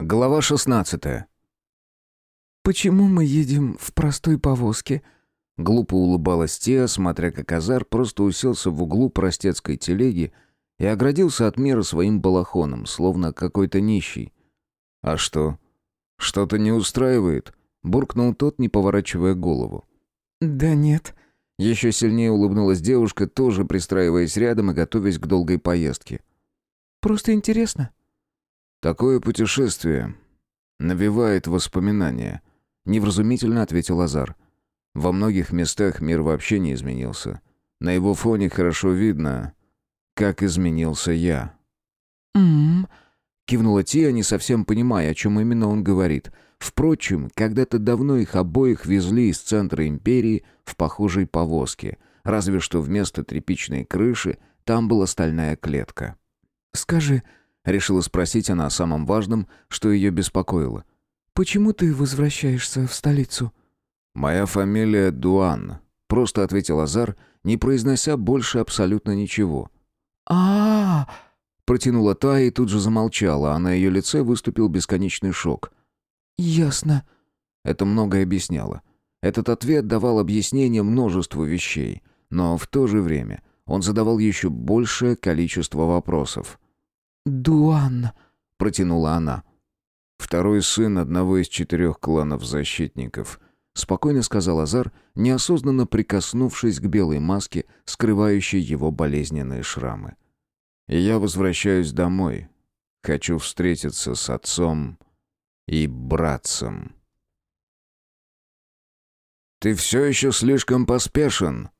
Глава 16. «Почему мы едем в простой повозке?» Глупо улыбалась Теа, смотря как Азар просто уселся в углу простецкой телеги и оградился от мира своим балахоном, словно какой-то нищий. «А что? Что-то не устраивает?» — буркнул тот, не поворачивая голову. «Да нет». Еще сильнее улыбнулась девушка, тоже пристраиваясь рядом и готовясь к долгой поездке. «Просто интересно». «Такое путешествие навевает воспоминания», — невразумительно ответил Азар. «Во многих местах мир вообще не изменился. На его фоне хорошо видно, как изменился я». «М-м-м», кивнула Тия, не совсем понимая, о чем именно он говорит. Впрочем, когда-то давно их обоих везли из центра империи в похожей повозке, разве что вместо тряпичной крыши там была стальная клетка. «Скажи, Решила спросить она о самом важном, что ее беспокоило. «Почему ты возвращаешься в столицу?» «Моя фамилия Дуан», — просто ответил Азар, не произнося больше абсолютно ничего. а, -а, -а Протянула та и тут же замолчала, а на ее лице выступил бесконечный шок. «Ясно». Это многое объясняло. Этот ответ давал объяснение множеству вещей, но в то же время он задавал еще большее количество вопросов. «Дуан», — протянула она. «Второй сын одного из четырех кланов защитников», — спокойно сказал Азар, неосознанно прикоснувшись к белой маске, скрывающей его болезненные шрамы. «И я возвращаюсь домой. Хочу встретиться с отцом и братцем». «Ты все еще слишком поспешен»,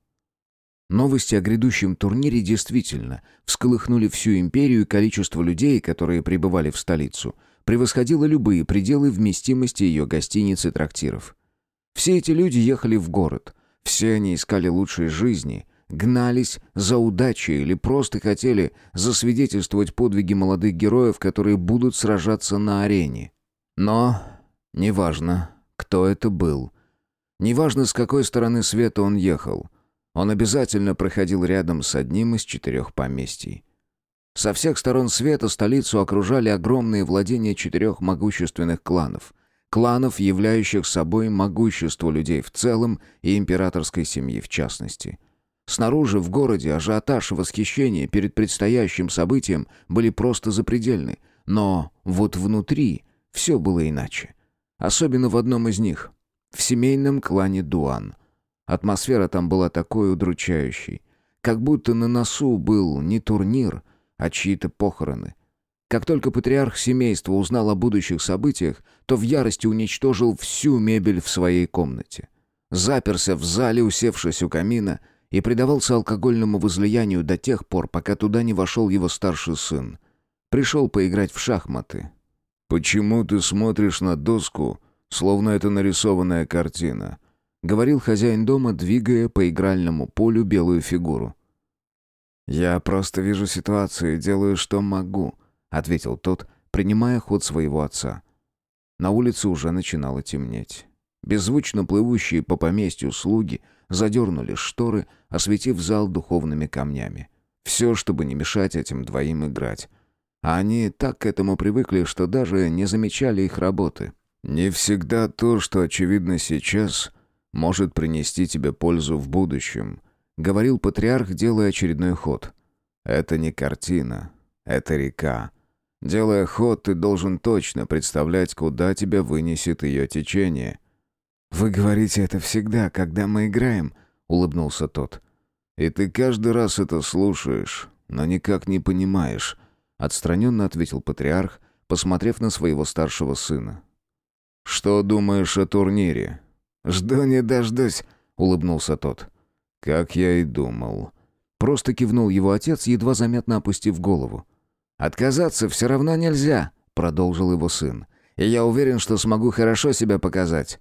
Новости о грядущем турнире действительно всколыхнули всю империю, и количество людей, которые прибывали в столицу, превосходило любые пределы вместимости ее гостиниц и трактиров. Все эти люди ехали в город, все они искали лучшей жизни, гнались за удачей или просто хотели засвидетельствовать подвиги молодых героев, которые будут сражаться на арене. Но неважно, кто это был, неважно, с какой стороны света он ехал — он обязательно проходил рядом с одним из четырех поместий. Со всех сторон света столицу окружали огромные владения четырех могущественных кланов. Кланов, являющих собой могущество людей в целом и императорской семьи в частности. Снаружи, в городе, ажиотаж и восхищение перед предстоящим событием были просто запредельны. Но вот внутри все было иначе. Особенно в одном из них, в семейном клане Дуан – Атмосфера там была такой удручающей. Как будто на носу был не турнир, а чьи-то похороны. Как только патриарх семейства узнал о будущих событиях, то в ярости уничтожил всю мебель в своей комнате. Заперся в зале, усевшись у камина, и предавался алкогольному возлиянию до тех пор, пока туда не вошел его старший сын. Пришел поиграть в шахматы. «Почему ты смотришь на доску, словно это нарисованная картина?» — говорил хозяин дома, двигая по игральному полю белую фигуру. «Я просто вижу ситуацию и делаю, что могу», — ответил тот, принимая ход своего отца. На улице уже начинало темнеть. Беззвучно плывущие по поместью слуги задернули шторы, осветив зал духовными камнями. Все, чтобы не мешать этим двоим играть. А они так к этому привыкли, что даже не замечали их работы. «Не всегда то, что очевидно сейчас», может принести тебе пользу в будущем», — говорил патриарх, делая очередной ход. «Это не картина, это река. Делая ход, ты должен точно представлять, куда тебя вынесет ее течение». «Вы говорите это всегда, когда мы играем», — улыбнулся тот. «И ты каждый раз это слушаешь, но никак не понимаешь», — отстраненно ответил патриарх, посмотрев на своего старшего сына. «Что думаешь о турнире? «Жду не дождусь», — улыбнулся тот. «Как я и думал». Просто кивнул его отец, едва заметно опустив голову. «Отказаться все равно нельзя», — продолжил его сын. «И я уверен, что смогу хорошо себя показать».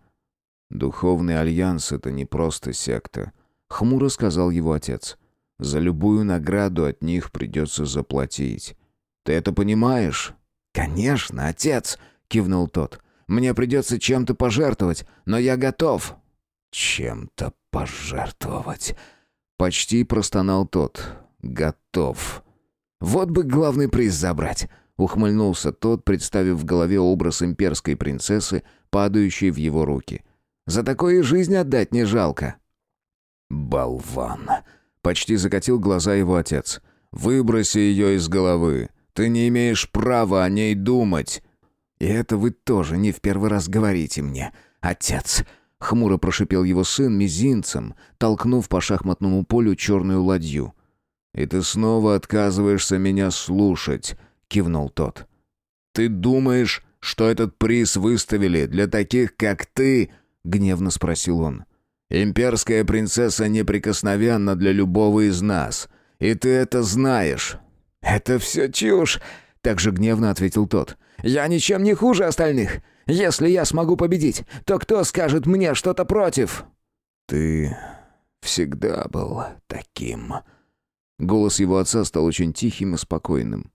«Духовный альянс — это не просто секта», — хмуро сказал его отец. «За любую награду от них придется заплатить. Ты это понимаешь?» «Конечно, отец», — кивнул тот. Мне придется чем-то пожертвовать, но я готов». «Чем-то пожертвовать?» Почти простонал тот. «Готов». «Вот бы главный приз забрать», ухмыльнулся тот, представив в голове образ имперской принцессы, падающей в его руки. «За такое жизнь отдать не жалко». «Болван!» — почти закатил глаза его отец. «Выброси ее из головы. Ты не имеешь права о ней думать». «И это вы тоже не в первый раз говорите мне, отец!» — хмуро прошипел его сын мизинцем, толкнув по шахматному полю черную ладью. «И ты снова отказываешься меня слушать», — кивнул тот. «Ты думаешь, что этот приз выставили для таких, как ты?» — гневно спросил он. «Имперская принцесса неприкосновенна для любого из нас, и ты это знаешь». «Это все чушь!» — также гневно ответил тот. «Я ничем не хуже остальных. Если я смогу победить, то кто скажет мне что-то против?» «Ты всегда был таким». Голос его отца стал очень тихим и спокойным.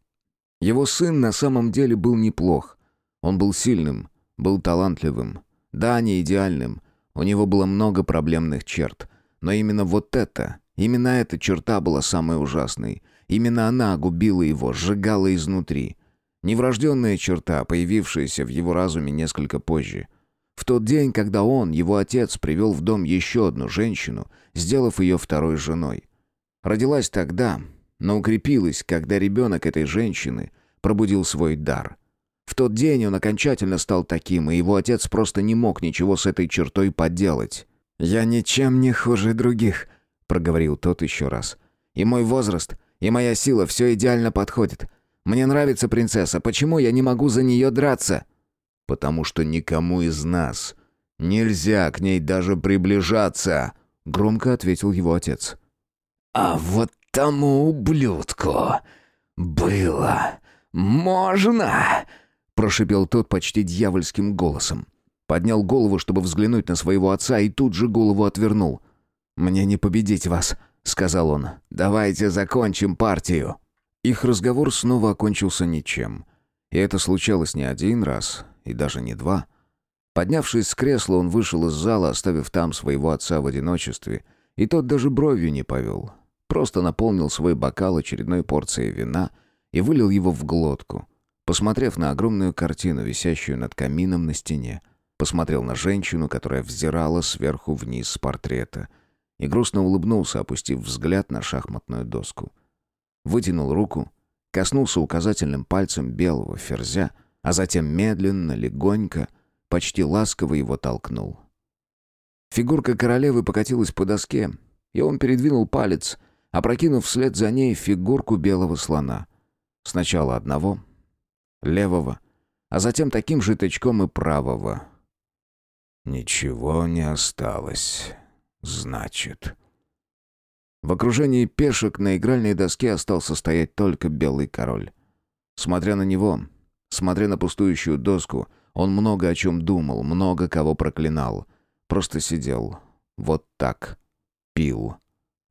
Его сын на самом деле был неплох. Он был сильным, был талантливым. Да, не идеальным. У него было много проблемных черт. Но именно вот это, именно эта черта была самой ужасной. Именно она губила его, сжигала изнутри. Неврожденная черта, появившаяся в его разуме несколько позже. В тот день, когда он, его отец, привел в дом еще одну женщину, сделав ее второй женой. Родилась тогда, но укрепилась, когда ребенок этой женщины пробудил свой дар. В тот день он окончательно стал таким, и его отец просто не мог ничего с этой чертой поделать. «Я ничем не хуже других», — проговорил тот еще раз. «И мой возраст, и моя сила все идеально подходит. Мне нравится принцесса, почему я не могу за нее драться?» «Потому что никому из нас нельзя к ней даже приближаться», — громко ответил его отец. «А вот тому ублюдку было можно!» — прошипел тот почти дьявольским голосом. Поднял голову, чтобы взглянуть на своего отца, и тут же голову отвернул. «Мне не победить вас», — сказал он. «Давайте закончим партию». Их разговор снова окончился ничем. И это случалось не один раз, и даже не два. Поднявшись с кресла, он вышел из зала, оставив там своего отца в одиночестве, и тот даже бровью не повел. Просто наполнил свой бокал очередной порцией вина и вылил его в глотку. Посмотрев на огромную картину, висящую над камином на стене, посмотрел на женщину, которая взирала сверху вниз с портрета, и грустно улыбнулся, опустив взгляд на шахматную доску вытянул руку, коснулся указательным пальцем белого ферзя, а затем медленно, легонько, почти ласково его толкнул. Фигурка королевы покатилась по доске, и он передвинул палец, опрокинув вслед за ней фигурку белого слона. Сначала одного, левого, а затем таким же тычком и правого. «Ничего не осталось, значит», в окружении пешек на игральной доске остался стоять только белый король. Смотря на него, смотря на пустующую доску, он много о чем думал, много кого проклинал. Просто сидел. Вот так. Пил.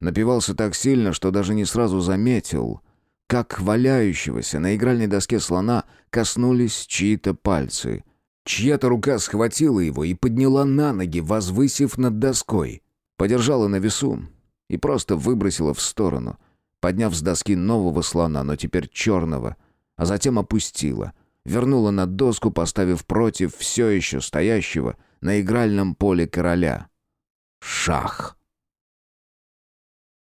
Напивался так сильно, что даже не сразу заметил, как валяющегося на игральной доске слона коснулись чьи-то пальцы. Чья-то рука схватила его и подняла на ноги, возвысив над доской. Подержала на весу, и просто выбросила в сторону, подняв с доски нового слона, но теперь черного, а затем опустила, вернула на доску, поставив против все еще стоящего на игральном поле короля. Шах!